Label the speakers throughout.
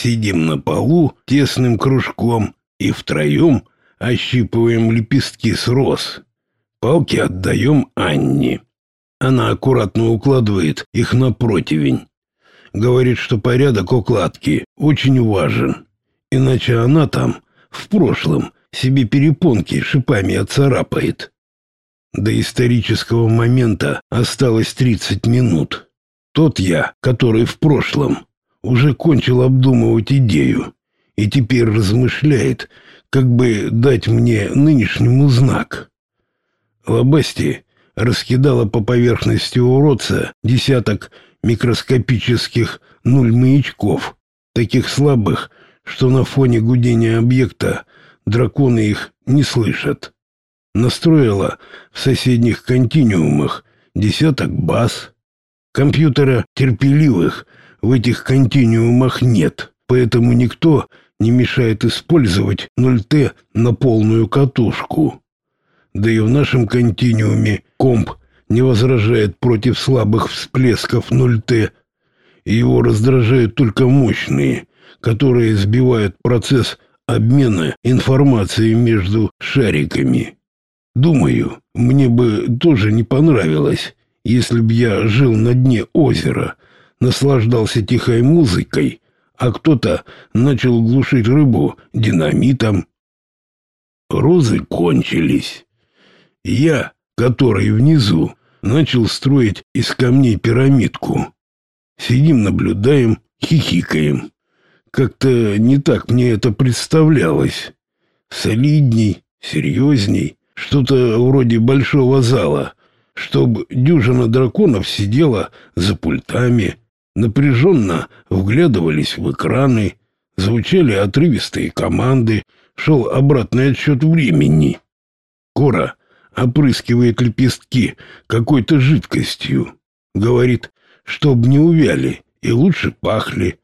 Speaker 1: Сидим на полу тесным кружком и втроем ощипываем лепестки с роз. Палки отдаем Анне. Она аккуратно укладывает их на противень. Говорит, что порядок укладки очень важен. Иначе она там, в прошлом, себе перепонки шипами отцарапает. До исторического момента осталось 30 минут. Тот я, который в прошлом, уже кончил обдумывать идею и теперь размышляет, как бы дать мне нынешнему знак. Лобасти раскидала по поверхности уродца десяток микроскопических нуль-маячков, таких слабых, что на фоне гудения объекта драконы их не слышат. Настроила в соседних континуумах десяток баз. Компьютера терпеливых в этих континуумах нет, поэтому никто не мешает использовать 0Т на полную катушку. Да и в нашем континууме комп не возражает против слабых всплесков 0Т. Его раздражают только мощные, которые сбивают процесс обмена информацией между шариками. Думаю, мне бы тоже не понравилось, если б я жил на дне озера, наслаждался тихой музыкой, а кто-то начал глушить рыбу динамитом. Розы кончились. Я, который внизу, начал строить из камней пирамидку. Сидим, наблюдаем, хихикаем. Как-то не так мне это представлялось. Солидней, серьезней, что-то вроде большого зала, чтобы дюжина драконов сидела за пультами, напряженно вглядывались в экраны, звучали отрывистые команды, шел обратный отсчет времени. Кора опрыскивает лепестки какой-то жидкостью. Говорит, чтоб не увяли и лучше пахли.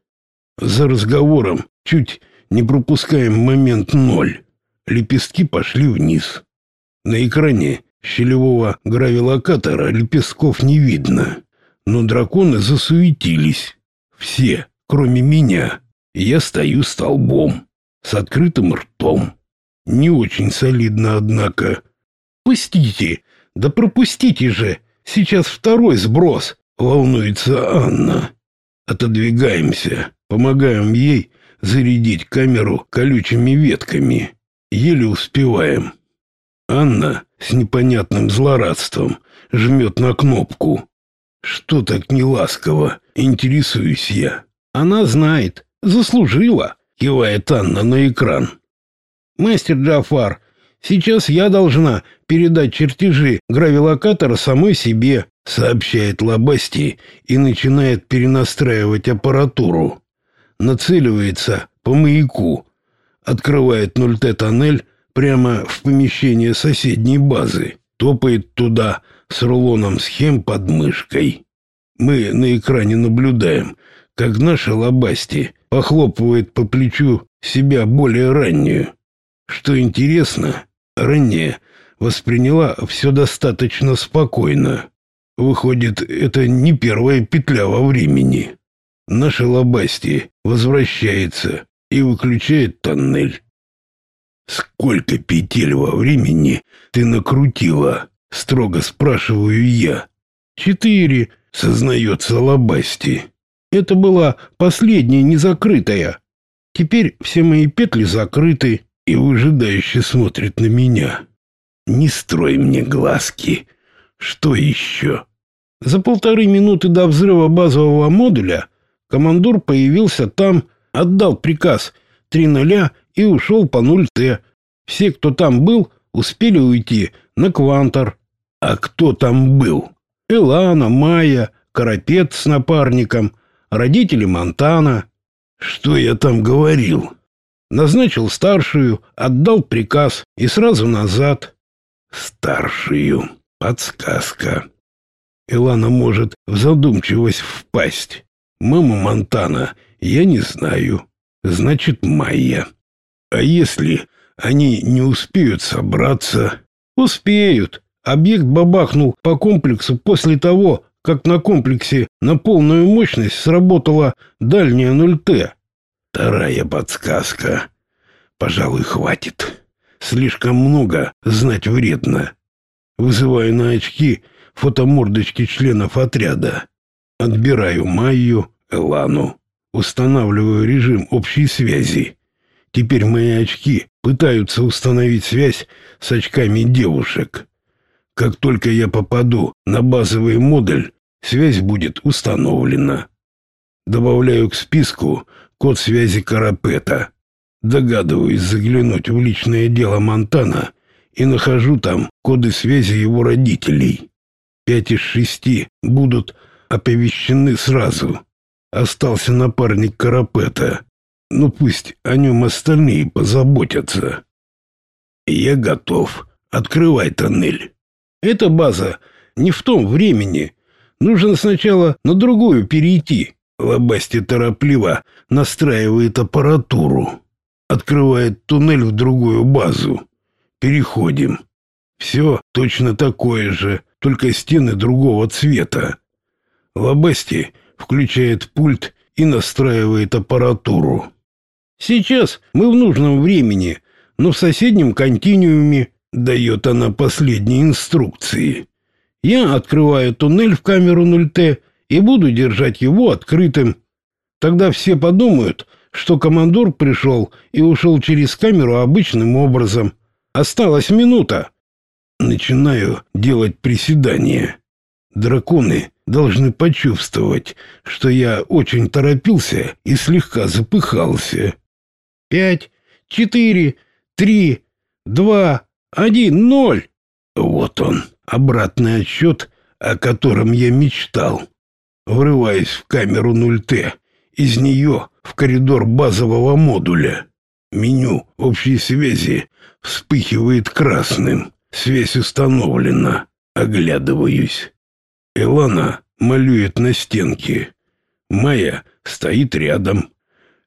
Speaker 1: За разговором чуть не пропускаем момент ноль. Лепестки пошли вниз. На экране щелевого гравилокатора лепестков не видно. Но драконы засуетились. Все, кроме меня. Я стою столбом, с открытым ртом. Не очень солидно, однако. «Пустите! Да пропустите же! Сейчас второй сброс!» — волнуется Анна. Отодвигаемся, помогаем ей зарядить камеру колючими ветками. Еле успеваем. Анна с непонятным злорадством жмет на кнопку. Что так неласково, интересуюсь я. Она знает, заслужила, кивает Анна на экран. Мастер Джафар, сейчас я должна передать чертежи гравилокатора самой себе, сообщает Лобасти и начинает перенастраивать аппаратуру. Нацеливается по маяку, открывает 0Т-тоннель прямо в помещение соседней базы, топает туда с рулоном схем под мышкой. Мы на экране наблюдаем, как наша Лобасти похлопывает по плечу себя более раннюю. Что интересно, ранее восприняла все достаточно спокойно. Выходит, это не первая петля во времени. Наша Лобасти возвращается и выключает тоннель. «Сколько петель во времени ты накрутила?» — строго спрашиваю я. «Четыре», — сознается Лобасти. «Это была последняя незакрытая. Теперь все мои петли закрыты и выжидающе смотрит на меня. Не строй мне глазки. Что еще?» За полторы минуты до взрыва базового модуля командор появился там, отдал приказ три нуля и ушел по 0Т. Все, кто там был, успели уйти на Квантор. А кто там был? Элана, Майя, Карапет с напарником, родители Монтана. Что я там говорил? Назначил старшую, отдал приказ и сразу назад. Старшую. Подсказка. Элана может в задумчивость впасть. Мама Монтана я не знаю. Значит, Майя. А если они не успеют собраться? Успеют. Объект бабахнул по комплексу после того, как на комплексе на полную мощность сработала дальняя 0Т. Вторая подсказка. Пожалуй, хватит. Слишком много знать вредно. Вызываю на очки фотомордочки членов отряда. Отбираю Майю, Элану. Устанавливаю режим общей связи. Теперь мои очки пытаются установить связь с очками девушек. Как только я попаду на базовый модуль, связь будет установлена. Добавляю к списку код связи Карапета. Догадываюсь заглянуть в личное дело Монтана и нахожу там коды связи его родителей. Пять из шести будут оповещены сразу. Остался напарник Карапета. Ну пусть о нем остальные позаботятся. Я готов. Открывай тоннель. Эта база не в том времени. Нужно сначала на другую перейти. Лобасти торопливо настраивает аппаратуру. Открывает туннель в другую базу. Переходим. Все точно такое же, только стены другого цвета. Лобасти включает пульт и настраивает аппаратуру. Сейчас мы в нужном времени, но в соседнем континууме дает она последние инструкции. Я открываю туннель в камеру 0Т и буду держать его открытым. Тогда все подумают, что командор пришел и ушел через камеру обычным образом. Осталась минута. Начинаю делать приседания. Драконы должны почувствовать, что я очень торопился и слегка запыхался. Пять, четыре, три, два, один, ноль. Вот он, обратный отсчет, о котором я мечтал. Врываясь в камеру 0Т, из нее в коридор базового модуля. Меню общей связи вспыхивает красным. Связь установлена. Оглядываюсь. Элана малюет на стенке. Майя стоит рядом.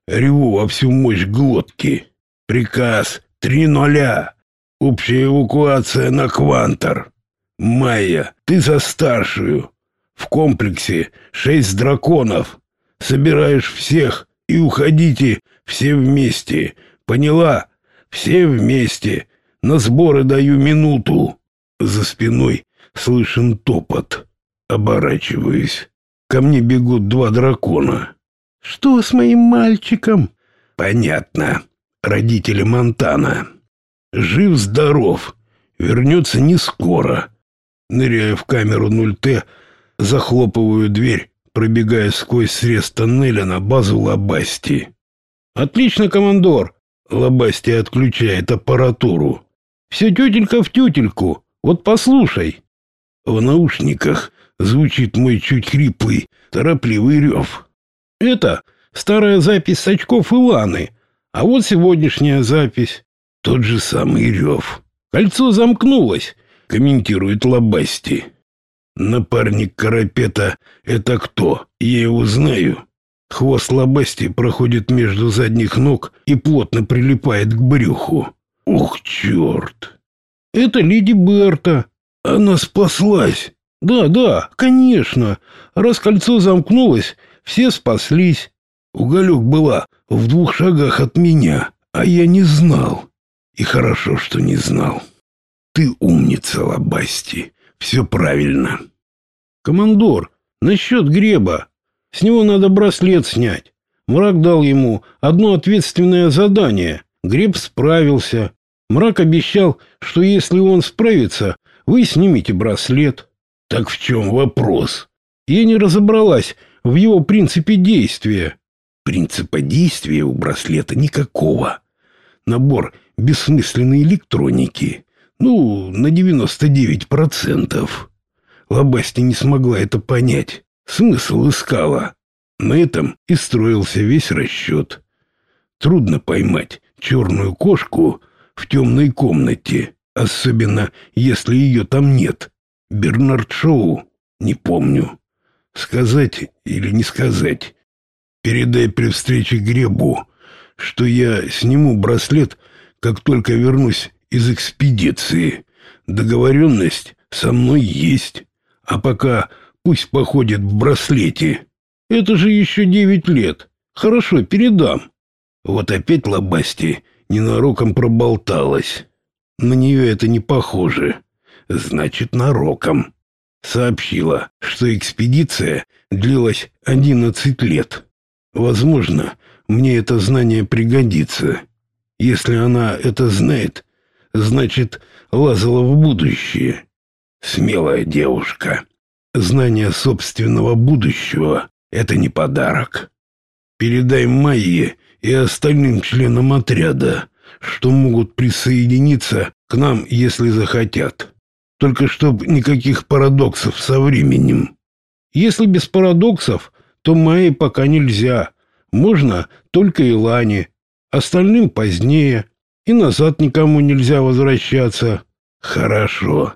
Speaker 1: Реву во всю мощь глотки. Приказ три нуля. Общая эвакуация на Квантор. Майя, ты за старшую. В комплексе шесть драконов. Собираешь всех и уходите все вместе. Поняла? Все вместе. На сборы даю минуту. За спиной слышен топот. Оборачиваюсь. Ко мне бегут два дракона. Что с моим мальчиком? Понятно. Родители Монтана. Жив-здоров. Вернется не скоро. Ныряю в камеру 0Т, захлопываю дверь, пробегая сквозь срез тоннеля на базу Лабасти. «Отлично, командор!» Лабасти отключает аппаратуру. «Все тютелька в тютельку. Вот послушай». В наушниках звучит мой чуть хриплый, торопливый рев. «Это старая запись с очков Иланы, а вот сегодняшняя запись. Тот же самый рев. Кольцо замкнулось, комментирует Лобасти. Напарник Карапета — это кто? Я его знаю. Хвост Лобасти проходит между задних ног и плотно прилипает к брюху. Ух, черт! Это леди Берта. Она спаслась. Да, да, конечно. Раз кольцо замкнулось, все спаслись. Уголек была в двух шагах от меня, а я не знал. И хорошо, что не знал. Ты умница, Лобасти. Все правильно. Командор, насчет греба. С него надо браслет снять. Мрак дал ему одно ответственное задание. Греб справился. Мрак обещал, что если он справится, вы снимете браслет. Так в чем вопрос? Я не разобралась в его принципе действия. Принципа действия у браслета никакого. Набор бессмысленной электроники. Ну, на 99%. Лобасти не смогла это понять. Смысл искала. На этом и строился весь расчет. Трудно поймать черную кошку в темной комнате, особенно если ее там нет. Бернард Шоу? Не помню. Сказать или не сказать? Передай при встрече Гребу, что я сниму браслет, как только вернусь из экспедиции. Договоренность со мной есть, а пока пусть походит в браслете. Это же еще девять лет. Хорошо, передам. Вот опять лобасти ненароком проболталась. На нее это не похоже. Значит, нароком. Сообщила, что экспедиция длилась одиннадцать лет. Возможно, мне это знание пригодится. Если она это знает, значит, лазала в будущее. Смелая девушка. Знание собственного будущего — это не подарок. Передай Майе и остальным членам отряда, что могут присоединиться к нам, если захотят. Только чтоб никаких парадоксов со временем. Если без парадоксов, то Майе пока нельзя. Можно только Илане. Остальным позднее. И назад никому нельзя возвращаться. Хорошо.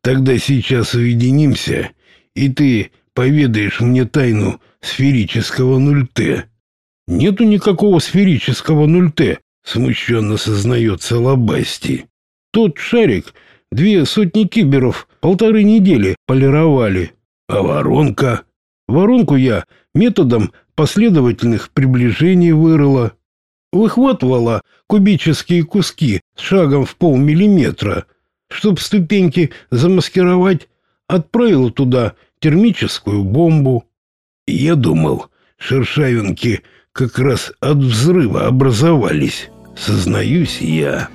Speaker 1: Тогда сейчас уединимся, и ты поведаешь мне тайну сферического 0Т. Нету никакого сферического 0Т, смущенно сознается Лобасти. Тот шарик две сотни киберов полторы недели полировали. А воронка? Воронку я методом последовательных приближений вырыла. Выхватывала кубические куски с шагом в полмиллиметра — Чтоб ступеньки замаскировать, отправил туда термическую бомбу. Я думал, шершавинки как раз от взрыва образовались, сознаюсь я.